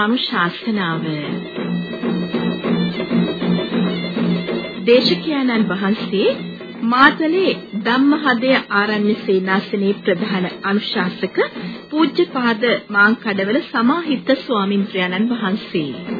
ධර්මානුශාසනාව දේශකයන්න් වහන්සේ මාතලේ ධම්මහදය ආරණ්‍ය සේනාසනයේ ප්‍රධාන අනුශාසක පූජ්‍යපාද මාංකඩවල සමාහිත ස්වාමින්ද්‍රයන්න් වහන්සේ.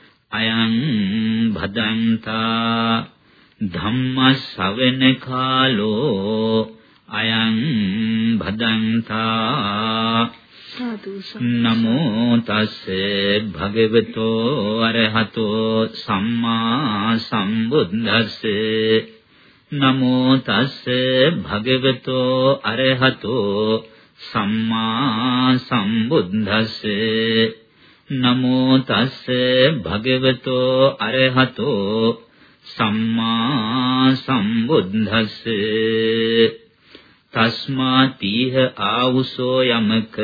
අයං භදන්තා ධම්මස්සවන කාලෝ අයං භදන්තා නමෝ තස් භගවතෝ අරහතෝ සම්මා සම්බුද්දස්ස නමෝ තස් භගවතෝ අරහතෝ සම්මා සම්බුද්දස්ස නමෝ තස් භගවතෝ අරහතෝ සම්මා සම්බුද්දස්ස. තස්මා තීහ ආවුසෝ යමක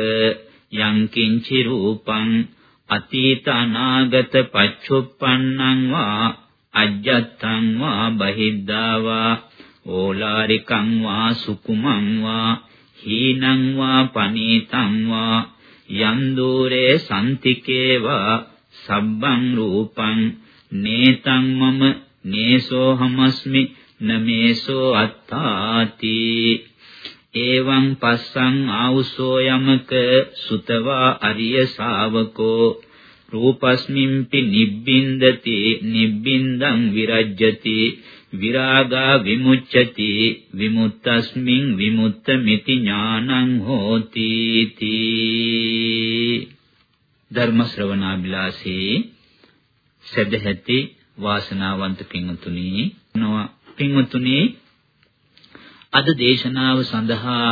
යං කිංචි රූපං අතීත අනාගත පච්චුප්පන්නං වා අජ්ජත්තං වා බහිද්ධා වා ඕලාරිකං වා සුකුමං වා හීනං වා පනීතං වා යන් දූරේ සම්තිකේ වා සබ්බං රූපං. නේතං මම නේසෝ හමස්මි නමේසෝ අත්තාති. එවං පස්සං ආවුසෝ යමක සුතවා අරිය ශාවකෝ. රූපස්මින්පි නිබ්බින්දති නිබ්බින්දං විරජ්‍යති. විරාගා විමුච්ඡති විමුක්තස්මින් විමුක්ත මිති ඥානං හෝති තී ධර්ම ශ්‍රවණාබිලාසී සදැහැති වාසනාවන්ත පින්තුනි. නොවා පින්තුනි අද දේශනාව සඳහා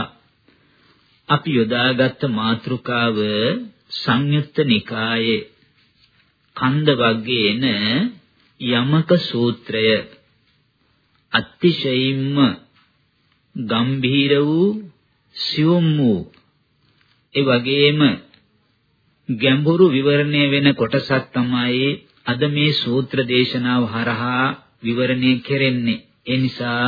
අපි යොදාගත් මාතෘකාව සංයුත්ත නිකායේ කන්ද වර්ගයේ එන යමක සූත්‍රය. අතිශයින්ම ගම්භීර වූ සියුම් වූ ඒ වගේම ගැඹුරු විවරණය වෙන කොටසක් තමයි අද මේ සූත්‍ර දේශනාව හරහා විවරණය කෙරෙන්නේ. ඒ නිසා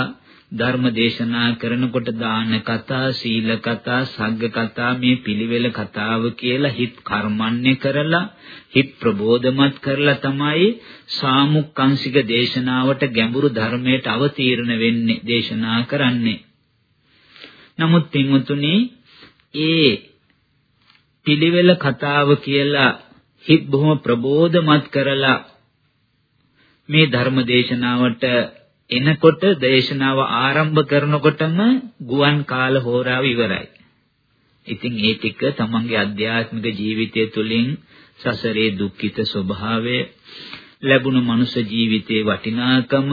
ධර්ම දේශනා කරනකොට දාන කතා, සීල කතා, සග්ග කතා මේ පිළිවෙල කතාව කියලා හිත කර්මන්නේ කරලා හිත ප්‍රබෝධමත් කරලා තමයි සාමුක්කංශික දේශනාවට ගැඹුරු ධර්මයට අවතීර්ණ වෙන්නේ දේශනා කරන්නේ. නමුත් පින්වතුනි ඒ පිළිවෙල කතාව කියලා හිත බොහොම ප්‍රබෝධමත් කරලා මේ ධර්ම දේශනාවට එනකොට දේශනාව ආරම්භ කරනකොටම ගුවන් කාල හෝරාව ඉවරයි. ඉතින් ඒ ටික තමන්ගේ අධ්‍යාත්මික ජීවිතය තුළින් සසරේ දුක්ඛිත ස්වභාවය ලැබුණු මනුෂ්‍ය ජීවිතයේ වටිනාකම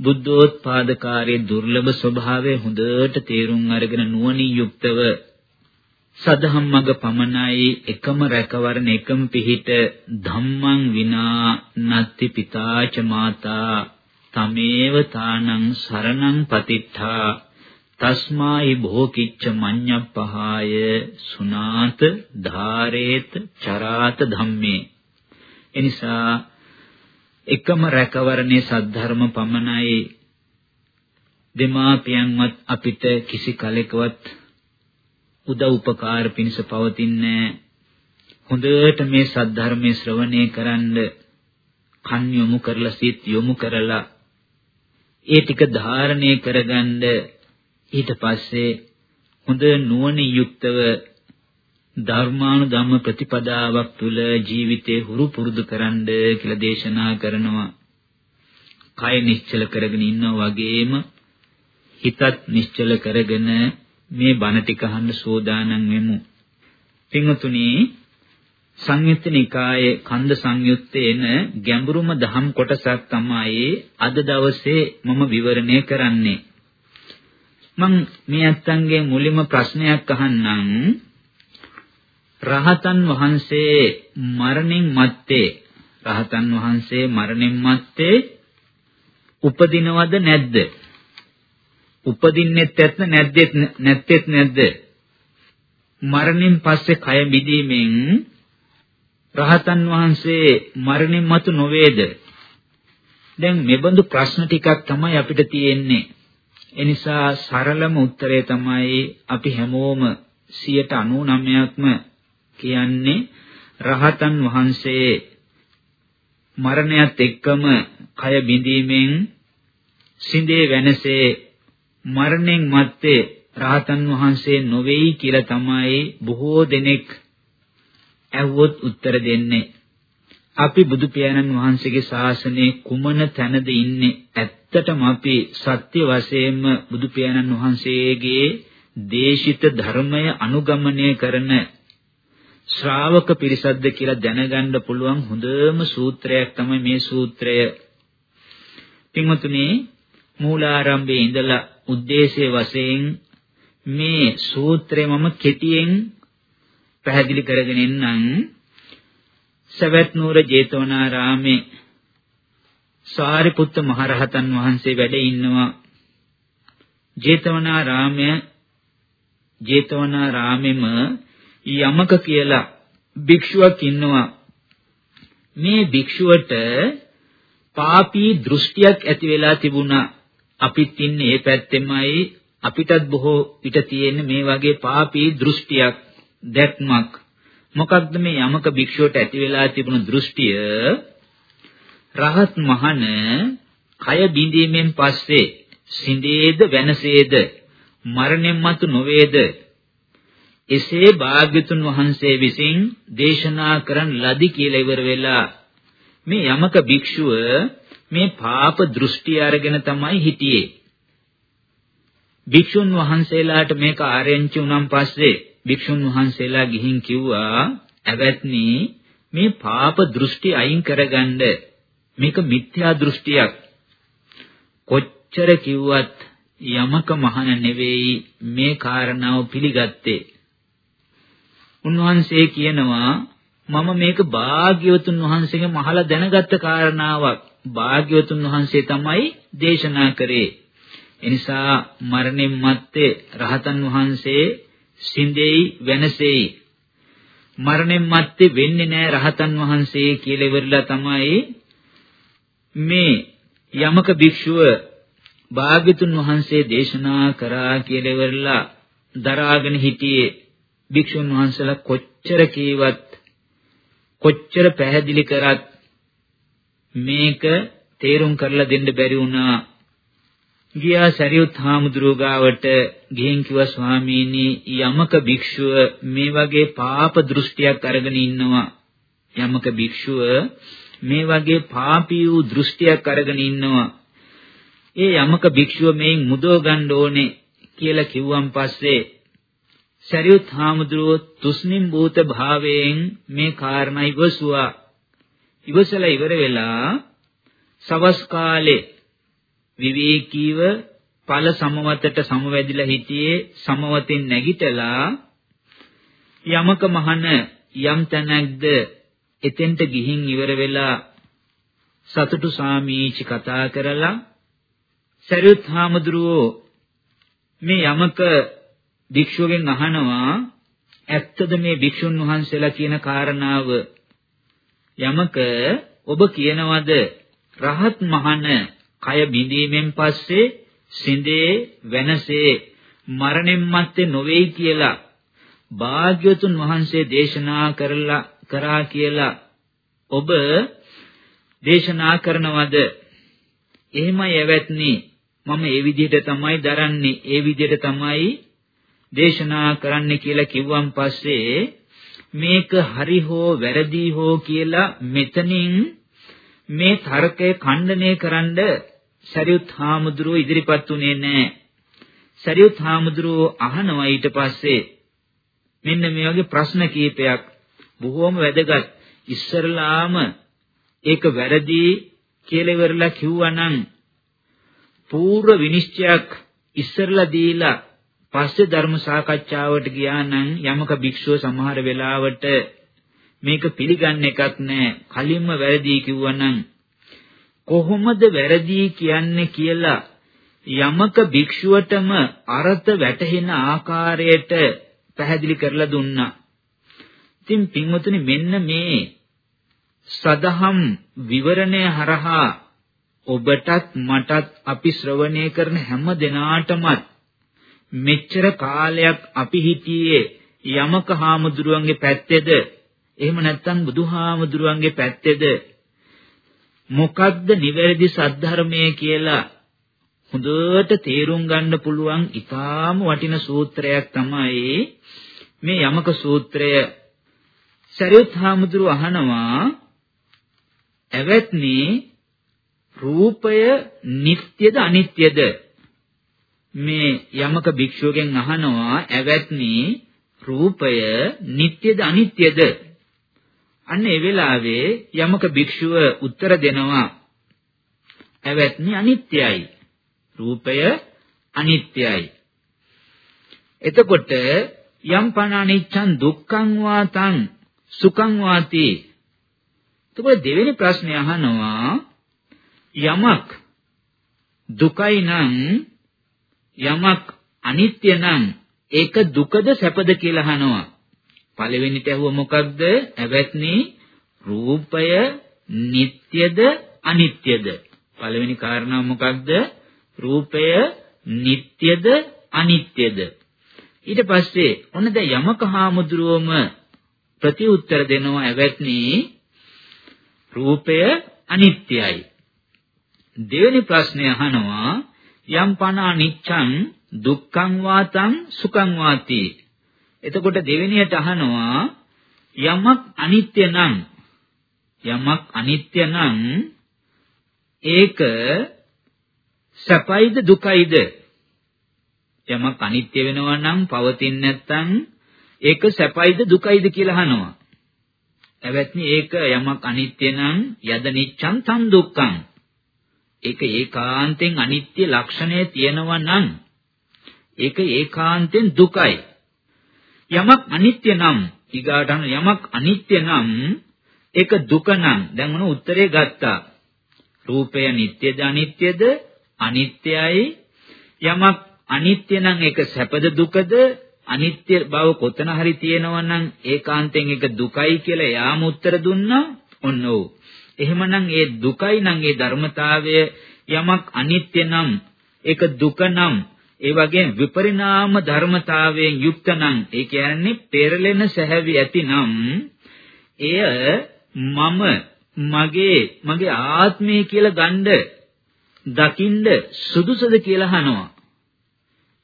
බුද්ධෝත්පාදකාරයේ දුර්ලභ ස්වභාවය හොඳට තේරුම් අරගෙන නුවණින් යුක්තව සදහම් මඟ පමණයි එකම රැකවරණ එකම පිහිට ධම්මං විනා නත්ති පිතාච මාතා තමේව තානං සරණං පතිට්ඨා තස්මායි භෝකිච්ච මඤ්ඤප්පහාය සුනාත ධාරේත චරාත ධම්මේ එනිසා එකම රැකවරණේ සද්ධර්ම පමණයි. දෙමාපියන්වත් අපිට කිසි කලෙකවත් උදව් උපකාර පිණිස පවතින්නේ හොඳට මේ සද්ධර්මයේ ශ්‍රවණය කරන්ඩ කන් යොමු කරලා සිත් යොමු කරලා ඒ ටික ධාරණය කරගන්න ඊට පස්සේ හොඳ නුවණින් යුක්තව ධර්මානුධම්ම ප්‍රතිපදාවක් තුල ජීවිතේ හුරු පුරුදු කරන්න කියලා දේශනා කරනවා. කය නිශ්චල කරගෙන ඉන්නා වගේම හිතත් නිශ්චල කරගෙන මේ බණ ටික අහන්න සෝදානම් වෙමු. පින්වතුනි සංයුත්ත නිකායේ කන්ද සංයුත්තේ එන ගැඹුරුම දහම් කොටසක් තමයි අද දවසේ මම විවරණය කරන්නේ. මම මේ අත්තන්ගේ මුලින්ම ප්‍රශ්නයක් අහන්නම්. රහතන් වහන්සේ මරණින් මත්තේ රහතන් වහන්සේ මරණින් මත්තේ උපදිනවද නැද්ද? උපදින්නෙත් නැත්ද නැත්තේත් නැද්ද? මරණින් පස්සේ කය මිදීමෙන් රහතන් වහන්සේ මරණින් මතු නොවේද? දැන් මෙබඳු ප්‍රශ්න ටිකක් තමයි අපිට තියෙන්නේ. එනිසා සරලම උත්තරය තමයි අපි හැමෝම 99%ක්ම කියන්නේ රහතන් වහන්සේ මරණයත් එක්කම කය බිඳීමෙන් සිඳේ වෙනසේ මරණයෙන් මත්තේ රහතන් වහන්සේ නොවේයි කියලා තමයි බොහෝ දෙනෙක් ඇහුවොත් උත්තර දෙන්නේ අපි බුදු පියාණන් වහන්සේගේ ශාසනයේ කුමන තැනද ඉන්නේ ඇත්තටම අපි සත්‍ය වශයෙන්ම බුදු පියාණන් වහන්සේගේ දේශිත ධර්මය අනුගමනය කරන ශ්‍රාවක පිරිසක්ද කියලා දැනගන්න පුළුවන් හොඳම සූත්‍රයක් තමයි මේ සූත්‍රය. පින්වතුනි මූලාරම්භයේ ඉඳලා ಉದ್ದೇಶයේ වශයෙන් මේ සූත්‍රය මම කෙටියෙන් පැහැදිලි කරගෙන එන්නම්. සවැත් නුවර ජේතවනාරාමේ සාරිපුත්ත මහරහතන් වහන්සේ වැඩ ඉන්නවා. ජේතවනාරාමය ජේතවනාරාමෙම යමක කියලා භික්ෂුවක් ඉන්නවා. මේ භික්ෂුවට පාපී දෘෂ්ටියක් ඇති වෙලා තිබුණා. අපිත් ඉන්නේ මේ පැත්තෙමයි අපිටත් බොහෝ පිට තියෙන මේ වගේ පාපී දෘෂ්ටියක් දැක්මක්. මොකක්ද මේ යමක භික්ෂුවට ඇති වෙලා තිබුණු දෘෂ්ටිය? රහත් මහන කය බිඳීමෙන් පස්සේ සිඳේද වෙනසේද මරණයන් මතු නොවේද එසේ භාග්‍යතුන් වහන්සේ විසින් දේශනා කරන ලදි කියලා ඉවර වෙලා මේ යමක භික්ෂුව මේ පාප දෘෂ්ටි අරගෙන තමයි හිටියේ. භික්ෂුන් වහන්සේලාට මේක ආරෙන්චි වුණන් පස්සේ භික්ෂුන් වහන්සේලා ගිහින් කිව්වා "ඇවැත්නි මේ පාප දෘෂ්ටි අයින් කරගන්න මේක මිත්‍යා දෘෂ්ටියක්. කොච්චර කිව්වත් යමක මහන නෙවෙයි මේ කාරණාව පිළිගත්තේ." උන්වහන්සේ කියනවා මම මේක භාග්‍යවතුන් වහන්සේගෙන් අහලා දැනගත්ත කාරණාවක්. භාග්‍යවතුන් වහන්සේ තමයි දේශනා කරේ. එනිසා මරණින් මත්තේ රහතන් වහන්සේ සිඳෙයි වෙනසෙයි. මරණින් මත්තේ වෙන්නේ නැහැ රහතන් වහන්සේ කියලා ඉවරලා තමයි මේ යමක භික්ෂුව භාග්‍යතුන් වහන්සේ දේශනා කරා කියලා ඉවරලා දරාගෙන හිටියේ භික්ෂුන් වහන්සේලා කොච්චර කීවත් කොච්චර පැහැදිලි කරත් මේක තේරුම් කරලා දෙන්න බැරි වුණා. ගියා සරියුත් හාමුදුරුවෝ ගාවට ගිහින් කිව්වා ස්වාමීනි යමක භික්ෂුව මේ වගේ පාප දෘෂ්ටියක් අරගෙන ඉන්නවා. යමක භික්ෂුව මේ වගේ පාපී වූ දෘෂ්ටියක් අරගෙන ඉන්නවා. ඒ යමක භික්ෂුව මේන් මුදව ගන්න ඕනේ කියලා කිව්වන් පස්සේ සරියුත් හාමුදුරුවෝ තුස්නිම් භූත භාවයෙන් මේ කාරණා ඉවසුවා. ඉවසලා ඉවර වෙලා සවස් කාලේ විවේකීව ඵල සමවතට සමවැදිලා හිටියේ සමවතින් නැගිටලා යමක මහන යම් තැනක්ද එතෙන්ට ගිහින් ඉවර වෙලා සතුටු සාමීචි කතා කරලා සරියුත් හාමුදුරුවෝ මේ යමක භික්ෂුවගෙන් අහනවා ඇත්තද මේ භික්ෂුන් වහන්සේලා කියන කාරණාව? යමක ඔබ කියනවද රහත් මහන කය බිඳීමෙන් පස්සේ සිඳේ වෙනසේ මරණයන් මැත්තේ නොවේයි කියලා භාග්‍යවතුන් වහන්සේ දේශනා කරලා කරා කියලා ඔබ දේශනා කරනවද? එහෙමයි ඇවැත්නි. මම ඒ විදිහට තමයි දරන්නේ. ඒ විදිහට තමයි දේශනා කරන්න කියලා කිව්වන් පස්සේ මේක හරි හෝ වැරදි හෝ කියලා මෙතනින් මේ තර්කය ඛණ්ඩනය කරන්න සරියුත් හාමුදුරුව ඉදිරිපත් උනේ නැහැ. සරියුත් හාමුදුරුව අහනවා ඊට පස්සේ මෙන්න මේ වගේ ප්‍රශ්න කීපයක් බොහෝම වැදගත්. ඉස්සරලාම ඒක වැරදි කියලා ඉවරලා කිව්වනම් පූර්ව විනිශ්චයක් ඉස්සරලා දීලා පස්සේ ධර්ම සාකච්ඡාවට ගියා නම් යමක භික්ෂුව සමහර වෙලාවට මේක පිළිගන්න එකක් නෑ කලින්ම වැරදි කිව්වනම් කොහොමද වැරදි කියන්නේ කියලා යමක භික්ෂුවටම අර්ථ වැටහෙන ආකාරයට පැහැදිලි කරලා දුන්නා. ඉතින් පින්වතුනි මෙන්න මේ සදහම් විවරණය හරහා ඔබටත් මටත් අපි ශ්‍රවණය කරන හැම දිනාටමත් මෙච්චර කාලයක් අපි හිටියේ යමක හාමුදුරුවන්ගේ පැත්තේද එහෙම නැත්නම් බුදුහාමුදුරුවන්ගේ පැත්තේද? මොකද්ද නිවැරදි සද්ධර්මය කියලා හොඳට තේරුම් ගන්න පුළුවන් ඊටාම වටින සූත්‍රයක් තමයි මේ යමක සූත්‍රය. සරියුත් හාමුදුරු අහනවා ඇවැත්නි රූපය නিত্যද අනිත්‍යද? මේ යමක භික්ෂුවගෙන් අහනවා ඇවැත්නි රූපය නিত্যද අනිත්‍යද? අන්න ඒ වෙලාවේ යමක භික්ෂුව උත්තර දෙනවා එවත්නි අනිත්‍යයි. රූපය අනිත්‍යයි. එතකොට යම් පණ අනිච්ඡන් දුක්ඛං වාතං සුඛං වාති. එතකොට දෙවෙනි ප්‍රශ්නේ අහනවා යමක් දුකයි නම් යමක් අනිත්‍ය නම් ඒක දුකද සැපද කියලා අහනවා. පළවෙනිට ඇහුව මොකක්ද? ඇවැත්නි රූපය නিত্যද අනිත්‍යද? පළවෙනි කාරණා මොකක්ද? රූපය නিত্যද අනිත්‍යද? ඊට පස්සේ ඔන්න දැන් යමක හාමුදුරුවම ප්‍රතිඋත්තර දෙනවා ඇවැත්නි රූපය අනිත්‍යයි. දෙවෙනි ප්‍රශ්නය අහනවා යම් පන අනිච්ඡං දුක්ඛං වාතං සුඛං වාති එතකොට දෙවෙනියට අහනවා යමක් අනිත්‍ය නම් යමක් අනිත්‍ය නම් ඒක සැපයිද දුකයිද? යමක් අනිත්‍ය වෙනවා නම් පවතින්නේ නැත්නම් ඒක සැපයිද දුකයිද කියලා අහනවා. එවත්නි ඒක යමක් අනිත්‍ය නම් යද නිච්ඡං තම් දුක්ඛං. ඒක ඒකාන්තෙන් අනිත්‍ය ලක්ෂණය තියෙනවා නම් ඒක ඒකාන්තෙන් දුකයි. යමක් අනිත්‍ය නම් ඊගාටන යමක් අනිත්‍ය නම් ඒක දුක නම්. දැන් මොන උත්තරේ ගත්තා? රූපය නිට්ටයද අනිත්‍යද අනිත්‍යයි යමක් අනිත්‍ය නම් ඒක සැපද දුකද? අනිත්‍ය බව කොතන හරි තියෙනවා නම් ඒකාන්තයෙන් ඒක දුකයි කියලා යාම උත්තර දුන්නා? ඔන්න ඔව්. එහෙමනම් ඒ දුකයි නම් ඒ ධර්මතාවය යමක් අනිත්‍ය නම් ඒක දුක නම් ඒ වගේම විපරිණාම ධර්මතාවයෙන් යුක්ත නම් ඒ කියන්නේ පෙරලෙන සැහැවි ඇතිනම් එය මම මගේ මගේ ආත්මය කියලා ගන්න දකින්ද සුදුසුද කියලා අහනවා.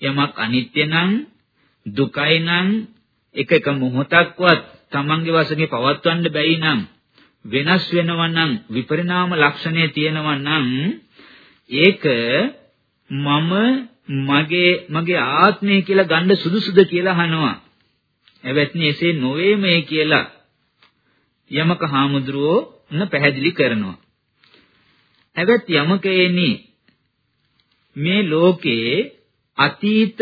යමක් අනිත්‍ය නම් දුකයි නම් එක එක මොහොතක්වත් තමන්ගේ වශයෙන් පවත්වන්න බැයි නම් වෙනස් වෙනවා නම් විපරිණාම ලක්ෂණය තියෙනවා නම් ඒක මම මගේ මගේ ආත්මය කියලා ගන්න සුදුසුද කියලා අහනවා. එවත්නි එසේ නොවේමයි කියලා යමක හාමුදුරුවෝ න පැහැදිලි කරනවා. එවත් යමකේනි මේ ලෝකේ අතීත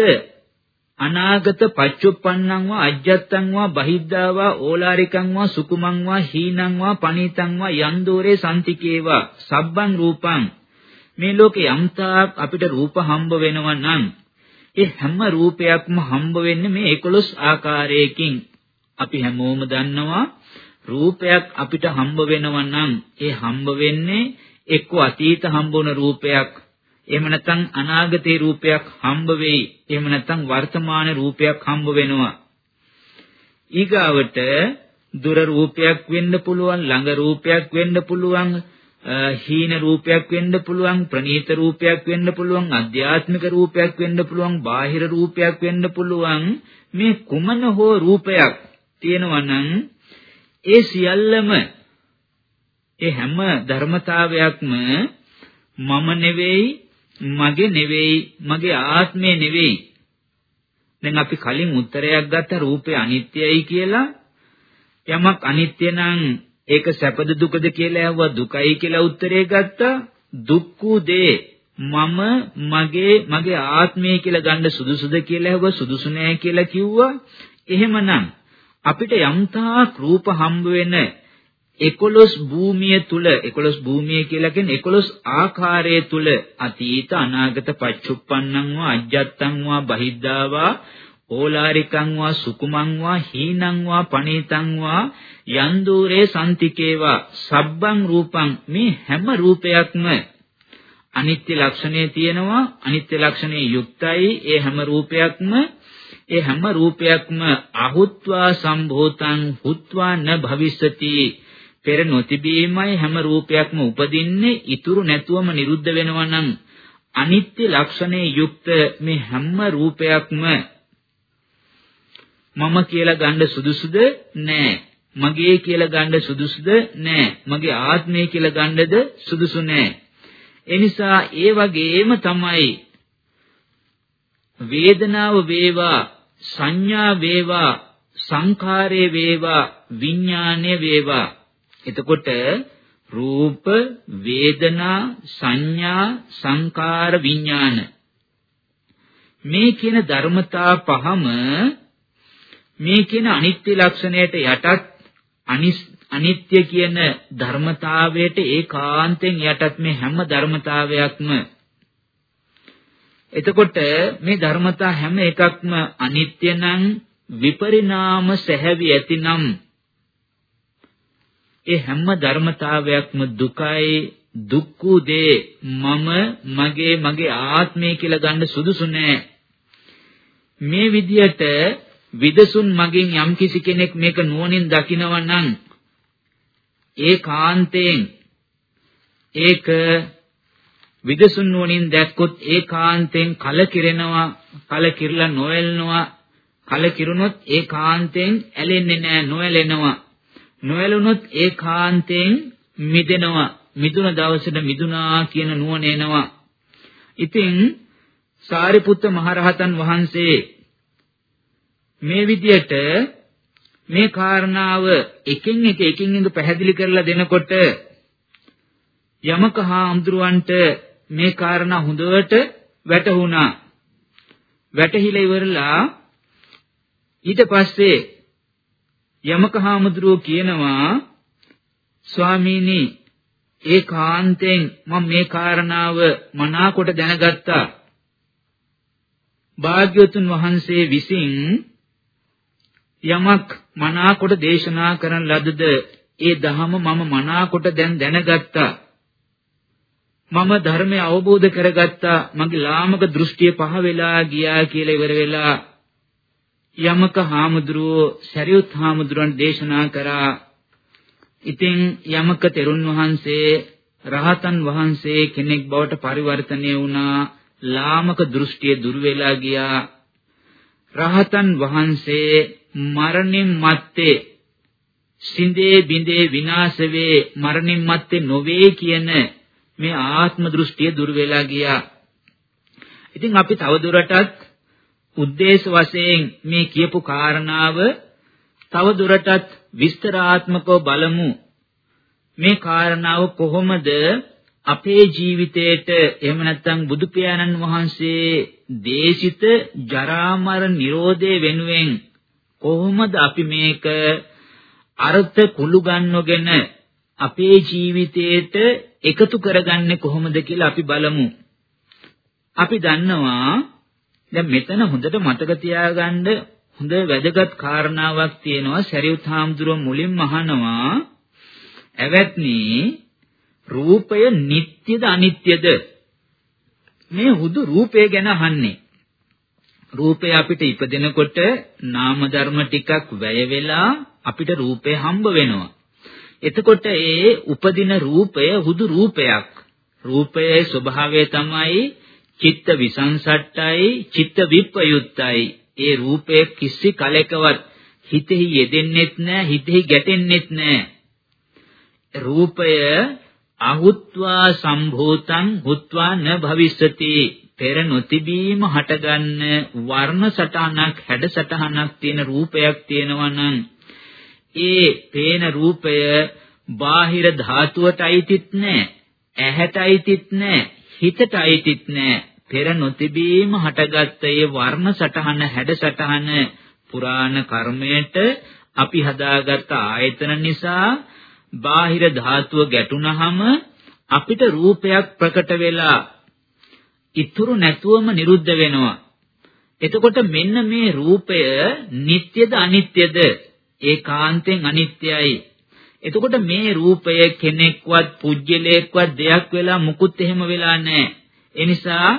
අනාගත පච්චුප්පන්නං වා අජ්ජත්තං වා බහිද්ධා වා ඕලාරිකං වා සුකුමං වා හීනං වා පනීතං වා යන්දෝරේ සම්තිකේවා සබ්බං රූපං මේ ලෝකේ යම්තාක් අපිට රූප හම්බ වෙනවා නම් ඒ හැම රූපයක්ම හම්බ වෙන්නේ මේ 11 ආකාරයකින්. අපි හැමෝම දන්නවා රූපයක් අපිට හම්බ වෙනවා නම් ඒ හම්බ වෙන්නේ එක්ක අතීත හම්බ වුණ රූපයක්. එහෙම නැත්නම් අනාගතේ රූපයක් හම්බ වෙයි. එහෙම නැත්නම් වර්තමාන රූපයක් හම්බ වෙනවා. ඊගාවට දුර රූපයක් වෙන්න පුළුවන් ළඟ රූපයක් වෙන්න පුළුවන් හීන රූපයක් වෙන්න පුළුවන් ප්‍රනීත රූපයක් වෙන්න පුළුවන් අධ්‍යාත්මික රූපයක් වෙන්න පුළුවන් බාහිර රූපයක් වෙන්න පුළුවන්. මේ කුමන හෝ රූපයක් තියෙනවා නම් ඒ සියල්ලම ඒ හැම ධර්මතාවයක්ම මම නෙවෙයි මගේ නෙවෙයි මගේ ආත්මය නෙවෙයි. දැන් අපි කලින් උත්තරයක් ගත්ත රූපය අනිත්‍යයි කියලා. යමක් අනිත්‍ය නම් ඒක සැපද දුකද කියලා ඇහුවා දුකයි කියලා උත්තරේ ගත්තා. දුක්ඛ දේ මම මගේ මගේ ආත්මය කියලා ගන්න සුදුසුද කියලා ඇහුවා සුදුසු නෑ කියලා කිව්වා. එහෙමනම් අපිට යම්තාක් රූප හම්බ වෙන 11 භූමිය තුල 11 භූමිය කියලා කියන්නේ 11 ආකාරය තුල අතීත අනාගත පච්චුප්පන්නං වා අජ්ජත්තං වා බහිද්ධාවා ඕලාරිකං වා සුකුමං වා හීනං වා පනීතං වා යන්දූරේ සම්තිකේවා සබ්බං රූපං. මේ හැම රූපයක්ම අනිත්‍ය ලක්ෂණේ තියෙනවා. අනිත්‍ය ලක්ෂණේ යුක්තයි. ඒ හැම රූපයක්ම ඒ හැම රූපයක්ම අහුත්වා සම්භූතං හුත්වා න භවිස්සති. පෙර නොතිබීමයි හැම රූපයක්ම උපදින්නේ. ඉතුරු නැතුවම නිරුද්ධ වෙනවා නම් අනිත්‍ය ලක්ෂණේ යුක්ත මේ හැම රූපයක්ම මම කියලා ගන්න සුදුසුද? නෑ. මගේ කියලා ගන්න සුදුසුද? නෑ. මගේ ආත්මය කියලා ගන්නද සුදුසු නෑ. එනිසා ඒ වගේම තමයි වේදනාව වේවා සංඥා වේවා සංඛාරේ වේවා විඥානය වේවා. එතකොට රූප වේදනා සංඥා සංකාර විඥාන. මේ කියන ධර්මතා පහම මේ කියන අනිත්‍ය ලක්ෂණයට යටත් අනිත්‍ය කියන ධර්මතාවයට ඒකාන්තයෙන් යටත් මේ හැම ධර්මතාවයක්ම. එතකොට මේ ධර්මතා හැම එකක්ම අනිත්‍ය නම් විපරිණාම සැහැවි ඇතිනම් ඒ හැම ධර්මතාවයක්ම දුකයි දුක්ඛ දේ මම මගේ මගේ ආත්මය කියලා ගන්න සුදුසු නෑ. මේ විදියට විදසුන් මගෙන් යම්කිසි කෙනෙක් මේක නුවණින් දකිනවා නම් ඒ කාන්තයෙන් ඒක විදසුන් නුවණින් දැක්කොත් ඒකාන්තයෙන් කලකිරෙනවා කලකිරලා නොයල්නවා කලකිරුණොත් ඒකාන්තයෙන් ඇලෙන්නේ නැහැ නොයැලෙනවා නොයැලුනොත් ඒකාන්තයෙන් මිදෙනවා. මිදුන දවසට මිදුනා කියන නුවණ එනවා. ඉතින් සාරිපුත්ත මහරහතන් වහන්සේ මේ විදියට මේ කාරණාව එකින් එක එකින් එක පැහැදිලි කරලා දෙනකොට යමක හාමුදුරුවන්ට මේ කාරණා හොඳට වැටහුණා. වැටහිලා ඉවරලා ඊට පස්සේ යමක හාමුදුරුවෝ කියනවා ස්වාමීනි ඒ කාන්තෙන් මම මේ කාරණාව මනාකොට දැනගත්තා. භාග්‍යවතුන් වහන්සේ විසින් යමක් මනාකොට දේශනා කරන ලදද? ඒ ධහම මම මනාකොට දැන් දැනගත්තා. මම ධර්මය අවබෝධ කරගත්තා. මගේ ලාමක දෘෂ්ටිය පහ වෙලා ගියා කියලා ඉවර වෙලා යමක හාමුදුරුවෝ සරියුත් හාමුදුරන් දේශනා කරා. ඉතින් යමක තෙරුන් වහන්සේ රහතන් වහන්සේ කෙනෙක් බවට පරිවර්තනය වුණා. ලාමක දෘෂ්ටිය දුර වෙලා ගියා. රහතන් වහන්සේ මරණින් මත්තේ සිඳේ බිඳේ විනාශ වේ මරණින් මත්තේ නොවේ කියන මේ ආත්ම දෘෂ්ටිය දුර වෙලා ගියා. ඉතින් අපි තවදුරටත් උද්දේශ වශයෙන් මේ කියපු කාරණාව තවදුරටත් විස්තරාත්මකව බලමු. මේ කාරණාව කොහොමද අපේ ජීවිතේට එහෙම නැත්නම් බුදු පියාණන් වහන්සේ දේශිත ජරා මරණ නිරෝධය වෙනුවෙන් කොහොමද අපි මේක අර්ථ කුළු ගන්නවගෙන අපේ ජීවිතේට එකතු කරගන්නේ කොහොමද කියලා අපි බලමු. අපි දන්නවා දැන් මෙතන හොඳට මතක තියාගන්න හොඳ වැදගත් කාරණාවක් තියෙනවා. සරියුත් හාමුදුරුව මුලින්ම අහනවා ඇවැත්නි රූපය නিত্যද අනිත්‍යද මේ හුදු රූපය ගැන අහන්නේ. රූපය අපිට ඉපදෙනකොට නාම ධර්ම ටිකක් වැය වෙලා අපිට රූපය හම්බ වෙනවා එතකොට ඒ උපදින රූපය හුදු රූපයක්. රූපයේ ස්වභාවය තමයි චිත්ත විසංසට්ටයි චිත්ත විප්පයුත්තයි. ඒ රූපය කිසි කලකවත් හිතෙහි යෙදෙන්නෙත් නැහැ හිතෙහි ගැටෙන්නෙත් නැහැ. රූපය අහුත්වා සම්භූතං හුත්වා න භවිස්සති පෙර නොතිබීම හටගන්න වර්ණ සටහනක් හැඩ සටහනක් තියෙන රූපයක් තියෙනවා නම් ඒ පේන රූපය බාහිර ධාතුවට අයිතිත් නැහැ. ඇහැට අයිතිත් නැහැ. හිතට අයිතිත් නැහැ. පෙර නොතිබීම හටගත්ත ඒ වර්ණ සටහන හැඩ සටහන පුරාණ කර්මයට අපි හදාගත්ත ආයතන නිසා බාහිර ධාතුව ගැටුණහම අපිට රූපයක් ප්‍රකට වෙලා ඉතුරු නැතුවම නිරුද්ධ වෙනවා. එතකොට මෙන්න මේ රූපය නিত্যද අනිත්‍යද? ඒකාන්තයෙන් අනිත්‍යයි. එතකොට මේ රූපය කෙනෙක්වත් පුජ්‍යලයක්වත් දෙයක් වෙලා මුකුත් එහෙම වෙලා නැහැ. ඒ නිසා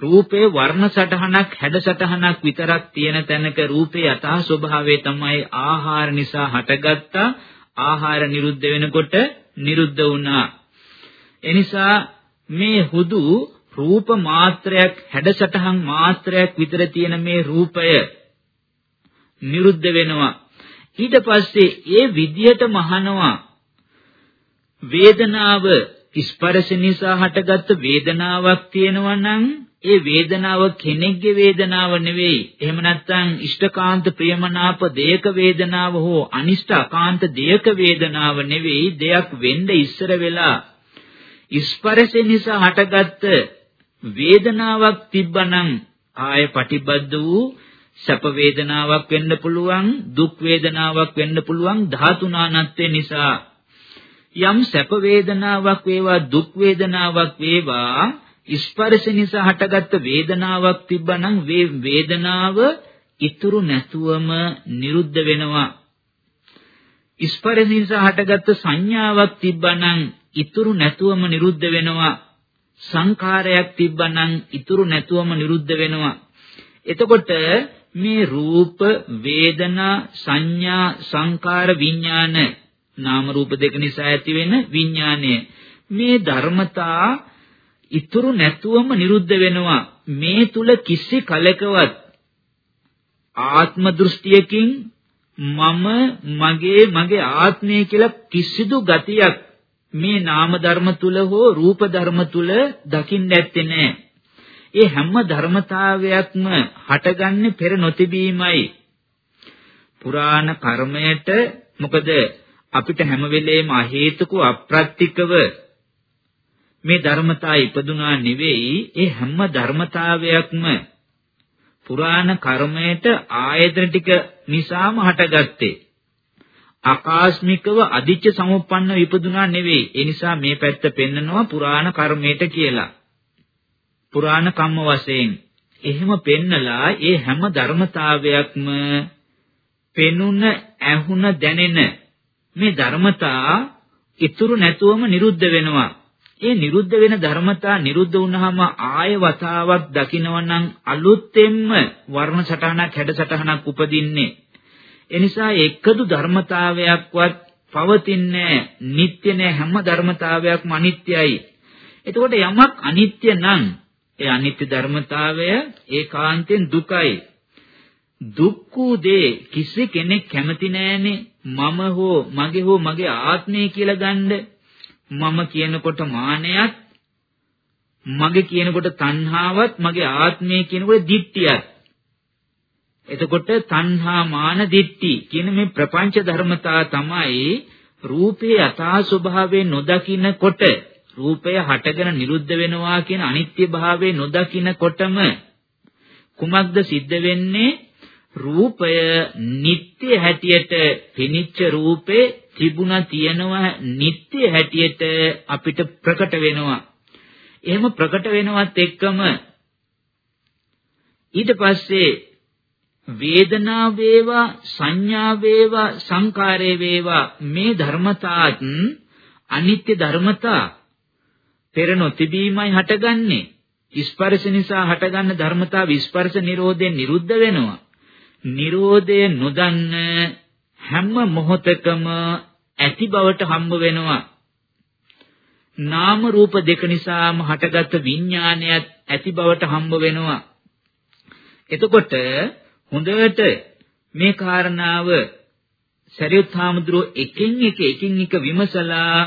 රූපේ වර්ණ සටහනක් හැඩ සටහනක් විතරක් තියෙන තැනක රූපේ යථා ස්වභාවය තමයි ආහාර නිසා හටගත්තා ආහාර නිරුද්ධ වෙනකොට නිරුද්ධ වුණා එනිසා මේ හුදු රූප මාත්‍රයක් හැඩසටහන් මාත්‍රයක් විතර තියෙන මේ රූපය නිරුද්ධ වෙනවා ඊට පස්සේ ඒ විදියට මහනවා වේදනාව ස්පර්ශ නිසා හටගත්ත වේදනාවක් තියෙනවා නම් ඒ වේදනාව කෙනෙක්ගේ වේදනාව නෙවෙයි. එහෙම නැත්නම් ඉෂ්ඨකාන්ත ප්‍රියමනාප දේක වේදනාව හෝ අනිෂ්ඨකාන්ත දේක වේදනාව නෙවෙයි. දෙයක් වෙන්න ඉස්සර වෙලා ස්පර්ශ නිසා හටගත්ත වේදනාවක් තිබ්බනම් ආය පටිබද්ද වූ සැප වේදනාවක් වෙන්න පුළුවන් දුක් වේදනාවක් වෙන්න පුළුවන් ධාතුනානත්වය නිසා. යම් සැප වේදනාවක් වේවා දුක් වේදනාවක් වේවා ස්පර්ශ නිසා හටගත්ත වේදනාවක් තිබ්බනම් වේ වේදනාව ඉතුරු නැතුවම නිරුද්ධ වෙනවා. ස්පර්ශ නිසා හටගත්ත සංඥාවක් තිබ්බනම් ඉතුරු නැතුවම නිරුද්ධ වෙනවා. සංඛාරයක් තිබ්බනම් ඉතුරු නැතුවම නිරුද්ධ වෙනවා. එතකොට මේ රූප වේදනා සංඥා සංකාර විඥාන නාම රූප දෙක නිසා ඇති වෙන විඥානය. මේ ධර්මතා ඉතුරු නැතුවම නිරුද්ධ වෙනවා. මේ තුල කිසි කලකවත් ආත්ම දෘෂ්ටියකින් මම මගේ මගේ ආත්මය කියලා කිසිදු ගතියක් මේ නාම ධර්ම තුල හෝ රූප ධර්ම තුල දකින්න ඇත්තේ නැහැ. ඒ හැම ධර්මතාවයක්ම හටගන්නේ පෙර නොතිබීමයි. පුරාණ කර්මයට මොකද අපිට හැම වෙලේම අහේතුක අප්‍රත්‍යිකව මේ ධර්මතා ඉපදුනා නෙවෙයි ඒ හැම ධර්මතාවයක්ම පුරාණ කර්මයට ආයතන ටික නිසාම හටගත්තේ ආකාස්මිකව අදිච්ච සමුප්පන්න ඉපදුනා නෙවෙයි ඒ නිසා මේ පැත්ත පෙන්නනවා පුරාණ කර්මයට කියලා. පුරාණ කම්ම වශයෙන්. එහෙම පෙන්නලා ඒ හැම ධර්මතාවයක්ම පෙනුන ඇහුන දැනෙන මේ ධර්මතා ඉතුරු නැතුවම නිරුද්ධ වෙනවා. ඒ නිරුද්ධ වෙන ධර්මතා නිරුද්ධ වුණාම ආය වතාවක් දකිනවනම් අලුතෙන්ම වර්ණ සටහනක් හැඩ සටහනක් උපදින්නේ. එනිසා එකදු ධර්මතාවයක්වත් පවතින්නේ නිට්ටය නෑ හැම ධර්මතාවයක්ම අනිත්‍යයි. එතකොට යමක් අනිත්‍ය නම් ඒ අනිත්‍ය ධර්මතාවය ඒකාන්තයෙන් දුකයි. දුක්ඛ දේ කිසි කෙනෙක් කැමති නෑනේ. මම හෝ මගේ හෝ මගේ ආත්මය කියලා ගන්නේ. මම කියනකොට මානයත් මගේ කියනකොට තණ්හාවත් මගේ ආත්මය කියනකොට දිට්ඨියත්. එතකොට තණ්හා මාන දිට්ටි කියන මේ ප්‍රපංච ධර්මතා තමයි රූපේ යථා ස්වභාවය නොදකින්නකොට රූපය හටගෙන නිරුද්ධ වෙනවා කියන අනිත්‍ය භාවය නොදකින්නකොටම කුමක්ද සිද්ධ වෙන්නේ? රූපය නිත්‍ය හැටියට පිනිච්ච රූපේ තිබුණා තියෙනවා නිත්‍ය හැටියට අපිට ප්‍රකට වෙනවා. එහෙම ප්‍රකට වෙනවත් එක්කම ඊට පස්සේ වේදනා වේවා සංඥා වේවා සංකාරේ වේවා මේ ධර්මතාත් අනිත්‍ය ධර්මතා පෙර නොතිබීමයි හටගන්නේ ස්පර්ශ නිසා හටගන්න ධර්මතා විස්පර්ශ නිරෝධයෙන් නිරුද්ධ වෙනවා නිරෝධය නොදන්න හැම මොහොතකම ඇති බවට හම්බ වෙනවා. නාම රූප දෙක නිසාම හටගත් විඥානයත් ඇති බවට හම්බ වෙනවා. එතකොට හොඳට මේ කාරණාව සරියුත් හාමුදුරුව එකින් එක එකින් එක විමසලා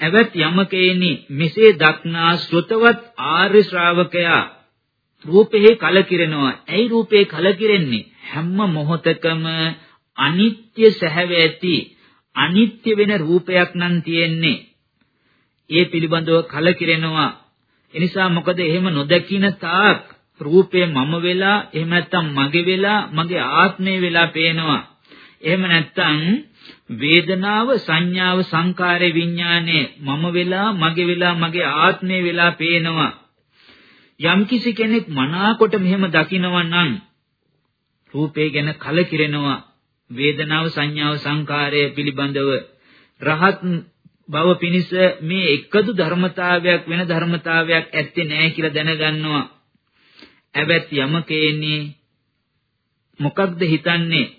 ඇවත් යමකේනි මෙසේ දක්නා ශ්‍රොතවත් ආර්ය ශ්‍රාවකයා රූපේ කලකිරෙනවා. ඇයි රූපේ කලකිරෙන්නේ? හැම මොහොතකම අනිත්‍ය සැහැව ඇති අනිත්‍ය වෙන රූපයක් නම් තියෙන්නේ. ඒ පිළිබඳව කලකිරෙනවා. එනිසා මොකද එහෙම නොදකින තාක් රූපේ මම වෙලා එහෙම නැත්නම් මගේ වෙලා මගේ ආත්මය වෙලා පේනවා. එහෙම නැත්නම් වේදනාව සංඥාව සංකාරය විඥානේ මම වෙලා මගේ වෙලා මගේ ආත්මය වෙලා පේනවා. යම්කිසි කෙනෙක් මනාකොට මෙහෙම දකිනවා නම් රූපේ ගැන කලකිරෙනවා වේදනාව සංඥාව සංකාරය පිළිබඳව රහත් බව පිණිස මේ එකදු ධර්මතාවයක් වෙන ධර්මතාවයක් ඇත්තේ නැහැ කියලා දැනගන්නවා. ඇවැත් යමකේන්නේ මොකක්ද හිතන්නේ?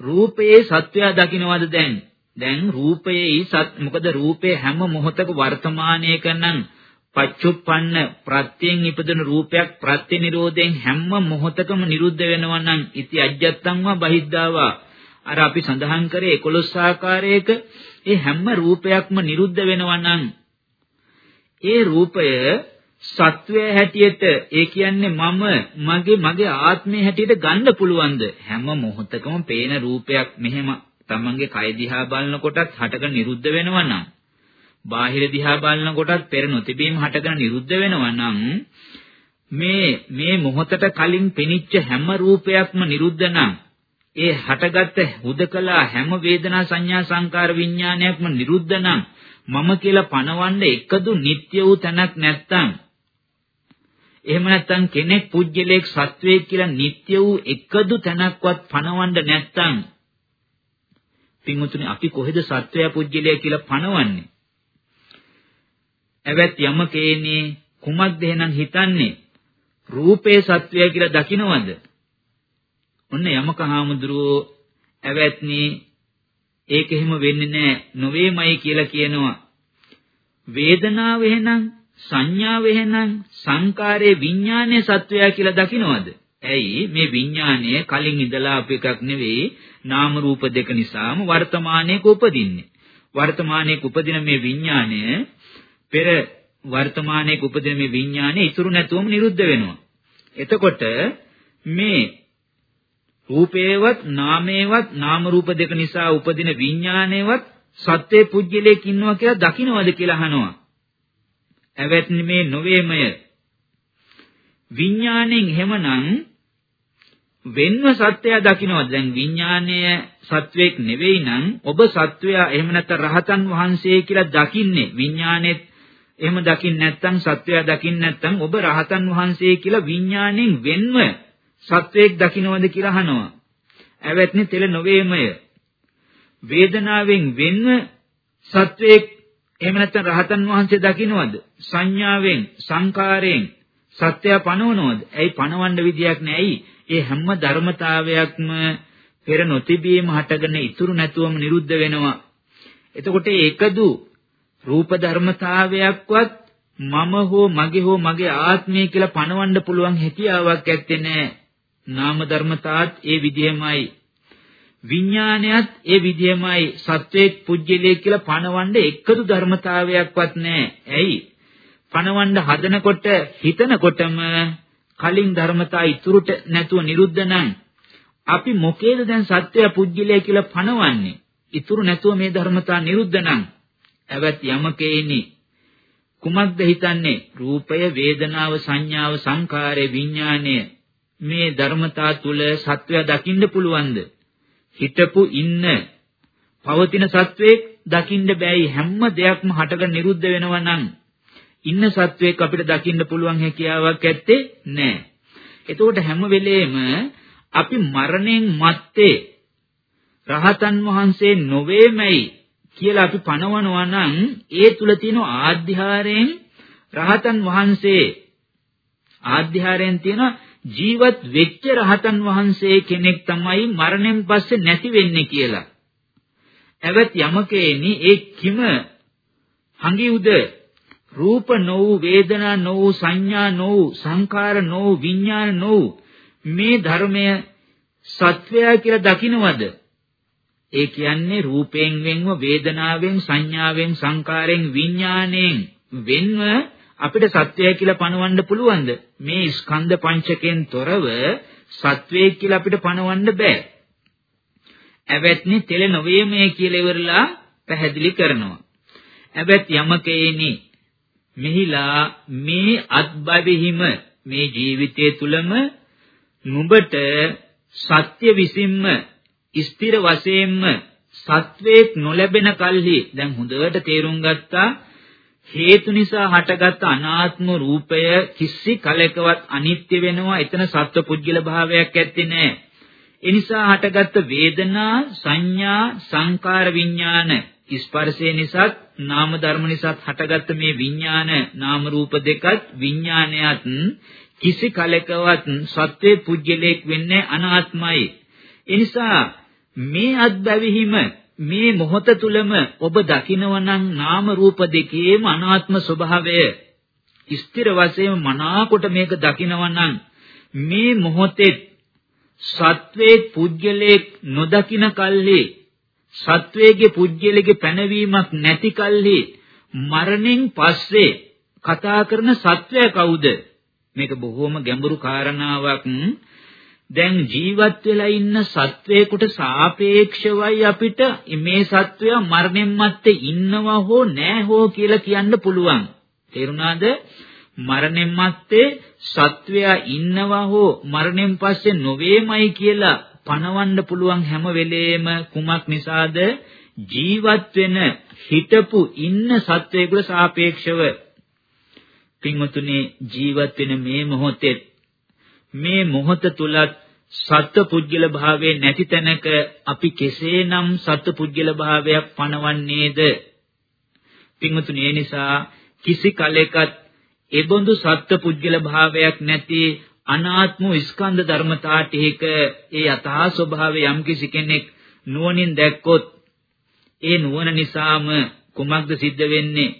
රූපයේ සත්වයා දකින්නවද දැන්? දැන් රූපයේ සත් මොකද රූපේ හැම මොහොතක වර්තමානයක නම් පච්චුප්පන්න ප්‍රත්‍යයෙන් ඉපදෙන රූපයක් ප්‍රත්‍ය නිරෝධයෙන් හැම මොහොතකම නිරුද්ධ වෙනවා නම් ඉති අජ්ජත්තංවා බහිද්ධාවා අර අපි සඳහන් කරේ 11 ආකාරයක ඒ හැම රූපයක්ම නිරුද්ධ වෙනවා නම් ඒ රූපය සත්වය හැටියට ඒ කියන්නේ මම මගේ මගේ ආත්මය හැටියට ගන්න පුළුවන්ද? හැම මොහොතකම පේන රූපයක් මෙහෙම තමන්ගේ කය දිහා බලනකොටත් හටගෙන නිරුද්ධ වෙනවා නම් බාහිර දිහා බලනකොටත් පෙර නොතිබීම හටගෙන නිරුද්ධ වෙනවා නම් මේ මේ මොහොතට කලින් පෙනිච්ච හැම රූපයක්ම නිරුද්ධ නම් ඒ හටගත්ත හුදකලා හැම වේදනා සංඥා සංකාර විඥානයක්ම නිරුද්ධ නම් මම කියලා පණවන්න එකදු නিত্য වූ තැනක් නැත්තම් එහෙම නැත්තම් කෙනෙක් පුජ්‍යලයක් සත්වයක් කියලා නিত্য වූ එකදු තැනක්වත් පණවන්න නැත්තම් පින්වතුනි අපි කොහෙද සත්වයා පුජ්‍යලයා කියලා පණවන්නේ ඇවැත් යමකේනේ කුමක්ද එහෙනම් හිතන්නේ? රූපේ සත්වයා කියලා දකින්නවද ඔන්න යමක හාමුදුරුවෝ ඇවැත්නි ඒක එහෙම වෙන්නේ නැහැ නොවේමයි කියලා කියනවා. වේදනාව එහෙනම් සංඥාව එහෙනම් සංකාරයේ විඥානයේ සත්වයා කියලා දකින්නවද ඇයි? මේ විඥානය කලින් ඉඳලා අප එකක් නෙවෙයි නාම රූප දෙක නිසාම වර්තමානයේක උපදින්නේ. වර්තමානයේක උපදින මේ විඥානය පෙර වර්තමානයේක උපදින මේ විඥානය ඉතුරු නැතුවම නිරුද්ධ වෙනවා. එතකොට මේ රූපේවත් නාමේවත් නාම රූප දෙක නිසා උපදින විඥානේවත් සත්වේ පුජ්‍යලයක් ඉන්නවා කියලා දකින්නවද කියලා අහනවා. ඇවැත්නි මේ නොවේමය. විඥාණයෙන් එහෙමනම් වෙන්ව සත්‍යය දකින්නවද? දැන් විඥාණය සත්වයක් නෙවෙයි නම් ඔබ සත්වයා එහෙම නැත්නම් රහතන් වහන්සේ කියලා දකින්නේ විඥාණයෙත් එහෙම දකින්න නැත්නම් සත්වයා දකින්න නැත්නම් ඔබ රහතන් වහන්සේ කියලා විඥාණයෙන් වෙන්ව සත්වයක් දකින්නවද කියලා අහනවා. ඇවැත්නි තෙල නොවේමය. වේදනාවෙන් වෙන්ව සත්වයක් එහෙම නැත්නම් රහතන් වහන්සේ දකින්නවද? සංඥාවෙන්, සංකාරයෙන් සත්‍යය පනවනවද? ඇයි පනවන්න විදියක් නැයි? ඒ හැම ධර්මතාවයක්ම පෙර නොතිබීම හටගෙන ඉතුරු නැතුවම නිරුද්ධ වෙනවා. එතකොට ඒකදු රූප ධර්මතාවයක්වත් මම හෝ මගේ හෝ මගේ ආත්මය කියලා පනවන්න පුළුවන් හැකියාවක් ඇත්තේ නැහැ. නාම ධර්මතාත් ඒ විදිහමයි විඥානයත් ඒ විදිහමයි සත්වයේ පුජ්‍යලයේ කියලා පණවන්න එකදු ධර්මතාවයක්වත් නැහැ. ඇයි? පණවන්න හදනකොට හිතනකොටම කලින් ධර්මතා ඉතුරුට නැතුව නිරුද්ධ නම් අපි මොකේද දැන් සත්වය පුජ්‍යලයේ කියලා පණවන්නේ? ඉතුරු නැතුව මේ ධර්මතා නිරුද්ධ නම් ඇවත් යමකේනි කුමක්ද හිතන්නේ? රූපය, වේදනාව, සංඥාව, සංකාරය, විඥානය මේ ධර්මතා තුල සත්වය දකින්න පුළුවන්ද? හිටපු ඉන්න පවතින සත්වයක් දකින්න බෑයි හැම දෙයක්ම හටගෙන නිරුද්ධ වෙනවා නම් ඉන්න සත්වයක් අපිට දකින්න පුළුවන් හැකියාවක් ඇත්තේ නැහැ. එතකොට හැම වෙලේම අපි මරණයෙන් මත්තේ රහතන් වහන්සේ නොවේමයි කියලා අපි පනවනවා නම් ඒ තුල තියෙන ආධ්‍යාරයෙන් රහතන් වහන්සේ ආධ්‍යාරයෙන් තියෙන ජීවත් වෙච්ච රහතන් වහන්සේ කෙනෙක් තමයි මරණයෙන් පස්සේ නැති වෙන්නේ කියලා. ඇවත් යමකේනි ඒ කිම හංගියුද රූප නොවු වේදනා නොවු සංඥා නොවු සංකාර නොවු විඥාන නොවු මේ ධර්මය සත්වයා කියලා දකින්නවද ඒ කියන්නේ රූපයෙන් වෙන්ව වේදනාවෙන් සංඥාවෙන් සංකාරයෙන් විඥාණයෙන් වෙන්ව අපිට සත්‍යය කියලා පණවන්න පුළුවන්ද? මේ ස්කන්ධ පංචකයෙන් තොරව සත්වයේ කියලා අපිට පණවන්න බෑ. ඇවැත්නි තෙල නොවේමයි කියලා ඉවරලා පැහැදිලි කරනවා. ඇවැත් යමකේනි මෙහිලා මේ අත්බවෙහිම මේ ජීවිතය තුලම නුඹට සත්‍ය විසින්ම ස්ථිර වශයෙන්ම සත්වයක් නොලැබෙන කල්හි දැන් හොඳට තේරුම් ගත්තා හේතු නිසා හටගත් අනාත්ම රූපය කිසි කලකවත් අනිත්‍ය වෙනවා එතන සත්ව පුද්ගල භාවයක් ඇත්තේ නැහැ ඒ නිසා හටගත් වේදනා සංඥා සංකාර විඥාන ස්පර්ශය නිසාත් නාම ධර්ම නිසාත් හටගත් මේ විඥාන නාම රූප දෙකත් විඥානයත් කිසි කලකවත් සත්වේ පුජ්‍යලයක් වෙන්නේ අනාත්මයි. ඒ නිසා මේ අත්බැවිහිම මේ මොහොත තුලම ඔබ දකිනවනම් නාම රූප දෙකේම අනාත්ම ස්වභාවය. ස්ථිර වශයෙන් මනාකොට මේක දකිනවනම් මේ මොහොතේ සත්වයේ පුජ්‍යලයක් නොදකින කල්හි සත්වයේ පුජ්‍යලයේ පැනවීමක් නැති කල්හි මරණයෙන් පස්සේ කතා කරන සත්වය කවුද? මේක බොහොම ගැඹුරු කාරණාවක්. දැන් ජීවත් වෙලා ඉන්න සත්වයකට සාපේක්ෂවයි අපිට මේ සත්වයා මරණයෙන් මත්තේ ඉන්නවා හෝ නැහැ හෝ කියලා කියන්න පුළුවන්. තේරුණාද? මරණයෙන් මත්තේ සත්වයා ඉන්නවා හෝ මරණයෙන් පස්සේ නොවේමයි කියලා පණවන්න පුළුවන් හැම වෙලේම කුමක් නිසාද? ජීවත් වෙන හිටපු ඉන්න සත්වයකට සාපේක්ෂව. පින්වතුනි ජීවත් වෙන මේ මොහොතේ මේ මොහොත තුලත් සත්පුද්ගල භාවයේ නැති තැනක අපි කෙසේනම් සත්පුද්ගල භාවයක් පණවන්නේද පින්වතුනි ඒ නිසා කිසි කලෙකත් එබඳු සත්පුද්ගල භාවයක් නැති අනාත්ම ස්කන්ධ ධර්මතා ටික ඒ යථා ස්වභාවය යම් කිසි කෙනෙක් නුවණින් දැක්කොත් ඒ නුවණ නිසාම කුමක්ද සිද්ධ වෙන්නේ?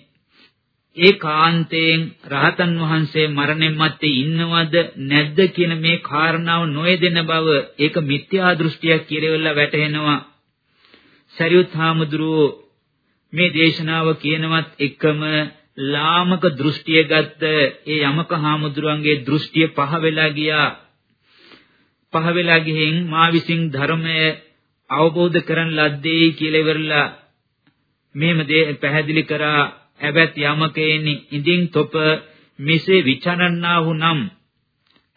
ඒ කාන්තයෙන් රහතන් වහන්සේ මරණයන් මැත්තේ ඉන්නවද නැද්ද කියන මේ කාරණාව නොයදෙන බව ඒක මිත්‍යා දෘෂ්ටියක් කියලා වැටහෙනවා. සරියුත් හාමුදුරුවෝ මේ දේශනාව කියනවත් එකම ලාමක දෘෂ්ටිය ගත්ත ඒ යමක හාමුදුරුවන්ගේ දෘෂ්ටිය පහ වෙලා ගියා. පහ වෙලා ගිහින් මා විසින් ධර්මය අවබෝධ කරන් ලද්දේ කියලා ඉවරලා මෙහෙම දේ පැහැදිලි කරා. ඇවැත් යමකේනි ඉදින් තොප මිසේ විචරන්නා වුනම්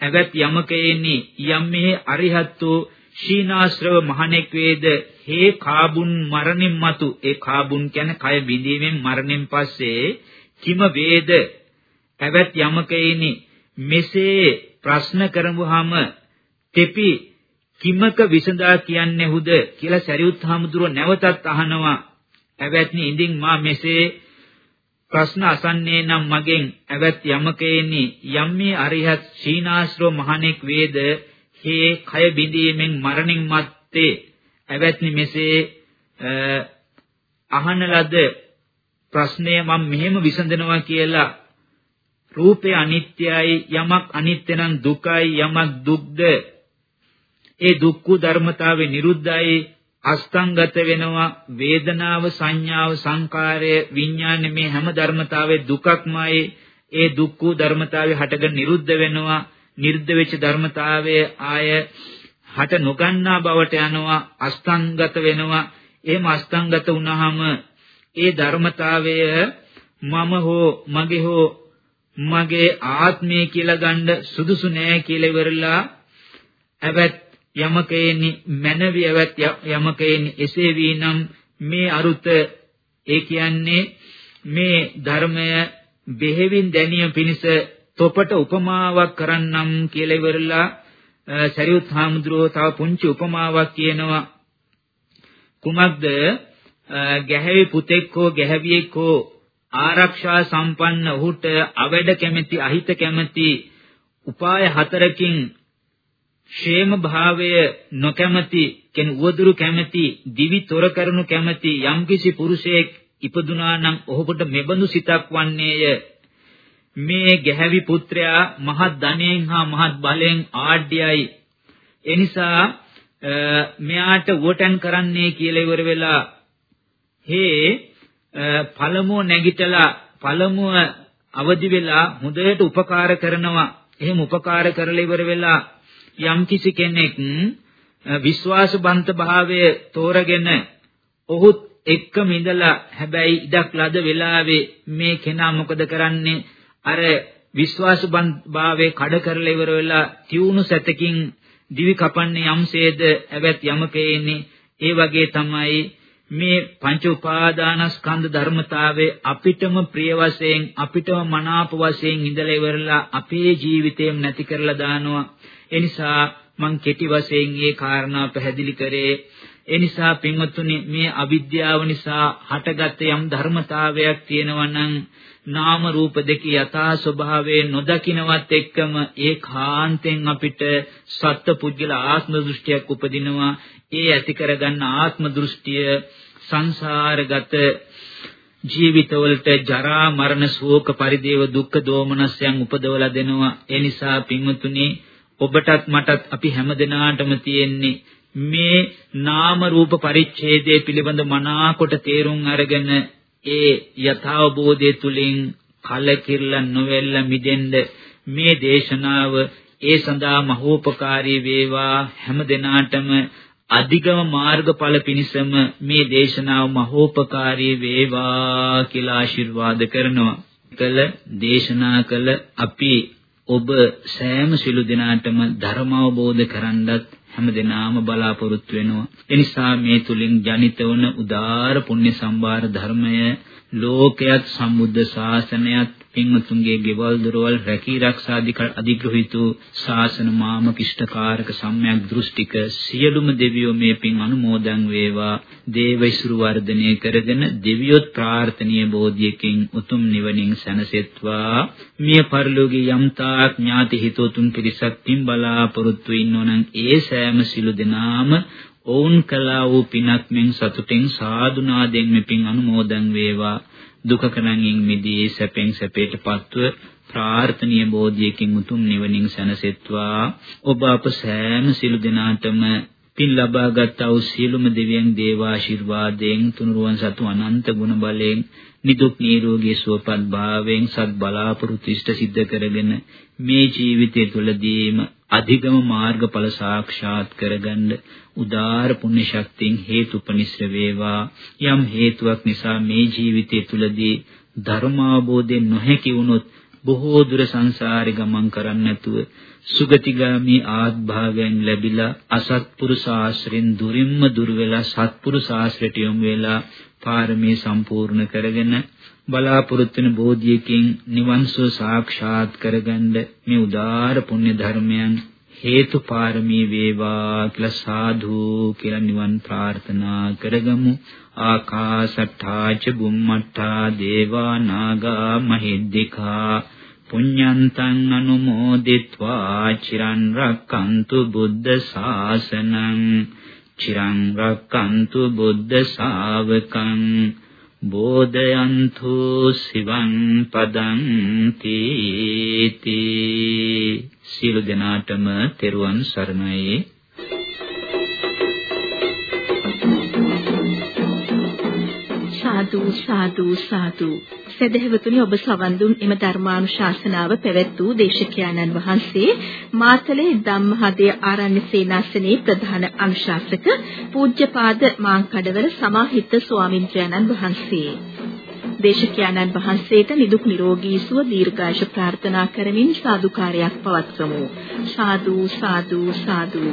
ඇවැත් යමකේනි යම් මෙහි අරිහත්තු ශීනාශ්‍රව මහණෙක් වේද? හේ කාබුන් මරණින් මතු. ඒ කාබුන් කියන්නේ කය බිඳීමෙන් මරණින් පස්සේ කිම වේද? ඇවැත් යමකේනි මෙසේ ප්‍රශ්න කරමුහම තෙපි කිමක විසඳා කියන්නේහුද කියලා සරියුත් හාමුදුරුව නැවතත් අහනවා. ඇවැත්නි ඉඳින් මා මෙසේ ප්‍රශ්න අසන්නේ නම් මගෙන් ඇවැත් යමකේනි. යම් මේ අරිහත් සීනාශ්‍රව මහණෙක් වේද? හේ කය බිඳීමෙන් මරණින් මත්තේ. ඇවැත්නි මෙසේ අහන ලද ප්‍රශ්නය මම මෙහෙම විසඳනවා කියලා. රූපය අනිත්‍යයි යමක් අනිත්‍ය නම් දුකයි යමක් දුක්ද? ඒ දුක්ඛ ධර්මතාවේ නිරුද්ධයි. අස්තංගත වෙනවා වේදනාව සංඥාව සංකාරය විඥාන මේ හැම ධර්මතාවයේ දුකක්මයි. ඒ දුක්ඛ ධර්මතාවය හටගෙන නිරුද්ධ වෙනවා. නිර්ද වෙච්ච ධර්මතාවය ආය හට නොගන්නා බවට යනවා. අස්තංගත වෙනවා. එහෙම අස්තංගත වුණාම ඒ ධර්මතාවය මම හෝ මගේ හෝ මගේ ආත්මය කියලා ගන්න සුදුසු නෑ කියලා ඉවරලා ඇවත් යමකේනි මනවි ඇවත් යමකේනි එසේ වීනම් මේ අරුත ඒ කියන්නේ මේ ධර්මය බෙහෙවින් දැනිය පිණිස තොපට උපමාවක් කරන්නම් කියලා ඉවරලා සරියුත් හාමුදුරුවෝ තව පුංචි උපමාවක් කියනවා. කුමක්ද? ගැහැවි පුතෙක් හෝ ගැහැවියෙක් හෝ ආරක්ෂා සම්පන්න ඔහුට අවැඩ කැමැති අහිත කැමැති උපාය හතරකින් ക്ഷേම භාවය නොකැමැති කෙන උවදුරු කැමැති දිවි තොර කරනු කැමැති යම්කිසි පුරුෂයෙක් ඉපදුනා නම් ඔහුට මෙබඳු සිතක් වන්නේය මේ ගැහැවි පුත්‍රයා මහත් ධනයෙන් හා මහත් බලයෙන් ආඩ්‍යයි එනිසා මෙයාට වෝටන් කරන්නේ කියලා ඉවර වෙලා හේ පළමුව නැගිටලා පළමුව අවදි වෙලා හොඳට උපකාර කරනවා. එහෙම උපකාර කරලා ඉවර වෙලා යම් කිසි කෙනෙක් විශ්වාසබන්ත භාවය තෝරගෙන ඔහුත් එක්කම ඉඳලා හැබැයි ඉඩක් ලද වෙලාවේ මේ කෙනා මොකද කරන්නේ? අර විශ්වාසබන්ත භාවයේ කඩ කරලා ඉවර වෙලා තියුණු සැතකින් දිවි කපන්නේ යම්සේද? ඇවත් යමකේන්නේ ඒ වගේ තමයි මේ පංච උපාදානස්කන්ධ ධර්මතාවයේ අපිටම ප්‍රිය වශයෙන් අපිටම මනාප වශයෙන් ඉඳලා ඉවරලා අපේ ජීවිතේම නැති කරලා දානවා. ඒ නිසා මං කෙටි වශයෙන් මේ කාරණා පැහැදිලි කරේ. ඒ නිසා පින්වත්තුනි මේ අවිද්‍යාව නිසා හටගත් යම් ධර්මතාවයක් තියෙනවා නම් නාම රූප දෙක යථා ස්වභාවයේ නොදකින්නවත් එක්කම ඒකාන්තෙන් අපිට සත්පුද්ගල ආත්ම දෘෂ්ටියක් උපදිනවා. ඒ ඇති කරගන්න ආත්ම දෘෂ්ටිය සංසාරගත ජීවිතවලට ජරා මරණ ශෝක පරිදේව දුක්ඛ දෝමනස්යන් උපදවලා දෙනවා. ඒ නිසා පින්වතුනි ඔබටත් මටත් අපි හැමදෙනාටම තියෙන්නේ මේ නාම රූප පරිච්ඡේදයේ පිළිබඳ මනාකොට තේරුම් අරගෙන ඒ යථාබෝධය තුලින් කලකිරලා නොවෙල්ල මිදෙන්න මේ දේශනාව ඒ සඳහා මහෝපකාරී වේවා හැම දිනාටම අධිගම මාර්ගඵල පිණිසම මේ දේශනාව මහෝපකාරී වේවා කියලා ආශිර්වාද කරනවා. කළ දේශනා කළ අපි ඔබ සෑම සිළු දිනාටම ධර්ම අවබෝධ කරගන්නත් හැමදෙනාම බලාපොරොත්තු වෙනවා. එනිසා මේ තුලින් ජනිත වන උදාාර පුණ්‍ය සම්භාර ධර්මය ලෝකයක් සම්බුද්ධ ශාසනයත් පින්වතුන්ගේ ගෙවල් දොරවල් රැකී ආරක්ෂා අධිග්‍රහිතු ශාසන මාමක ඉෂ්ඨකාරක සම්‍යක් දෘෂ්ටික සියලුම දෙවියෝ මේ පින් අනුමෝදන් වේවා. දේවයිසුරු වර්ධනය කරගෙන දෙවියොත් ප්‍රාර්ථනීය බෝධියකින් උතුම් නිවනින් සැනසෙත්වා. මිය පරලෝකී යම්තා ඥාති හිතෝතුන් පිරිසක් පින් බලාපොරොත්තු ඉන්නෝනම් ඒ සෑම සිළු දෙනාම ඔවුන් කළා වූ පිනක් මෙන් සතුටින් සාදුනාදෙන් මෙපින් අනුමෝදන් වේවා. දුකකණන්ින් මිදී සැපෙන් සැපේටපත්ව ප්‍රාර්ථනීය බෝධියකින් උතුම් නිවනින් සැනසෙත්වා. ඔබ අප සෑම සිළු දෙනාටම පින් ලබාගත් වූ සියලුම දෙවියන් දේව ආශිර්වාදයෙන් තුනුරුවන් සතු අනන්ත ගුණ බලයෙන් නිදුක් නිරෝගී සුවපත් භාවයෙන් සත් බලාපොරොත්තු ඉෂ්ට සිද්ධ කරගෙන මේ ජීවිතය තුළදීම අධිගම මාර්ගඵල සාක්ෂාත් කරගන්න උදාාර පුණ්‍ය ශක්තියෙන් හේතුපනිශ්‍ර වේවා. යම් හේතුවක් නිසා මේ ජීවිතය තුළදී ධර්මාබෝධයෙන් නොහැකි වුණොත් බොහෝ දුර සංසාරේ ගමන් කරන්න නැතුව සුගතිගාමි ආත්භාවයෙන් ලැබිලා අසත්පුරුෂ ආශ්‍රෙන් දුරින්ම දුර වෙලා සත්පුරුෂ ආශ්‍රයට යොමු වෙලා පාරමී සම්පූර්ණ කරගෙන බලාපොරොත්තු වෙන බෝධියකින් නිවන්සෝ සාක්ෂාත් කරගන්න මේ උදාාර පුණ්‍ය ධර්මයන් හේතු පාරමී වේවා කියලා සාදු කියලා නිවන් ප්‍රාර්ථනා කරගමු. ආකාශට්ටා ච බුම්මට්ටා දේවා නාග මහිද්దికා පුඤ්ඤන්තං අනුමෝදිත්වා චිරන් රක්칸තු බුද්ධ ශාසනං චිරන් රක්칸තු බුද්ධ ශාවකං බෝධයන්තු සිවං පදං තීති සියලු දෙනාටම තෙරුවන් සරණයි. සාදු සාදු සාදු. සදහැවතුනි ඔබ සවන් දුන් එම ධර්මානුශාසනාව පැවැත් වූ දේශකයන්න් වහන්සේ මාතලේ ධම්මහදේ ආරණ්‍ය සේනාසනයේ ප්‍රධාන අනුශාසක පූජ්‍යපාද මාංකඩවල සමාහිත ස්වාමින්ද්‍රයන්න් වහන්සේ. දේශකයන්න් වහන්සේට නිදුක් නිරෝගී සුව දීර්ඝායුෂ ප්‍රාර්ථනා කරමින් සාදුකාරයක් පවත්වමු. සාදු සාදු සාදු.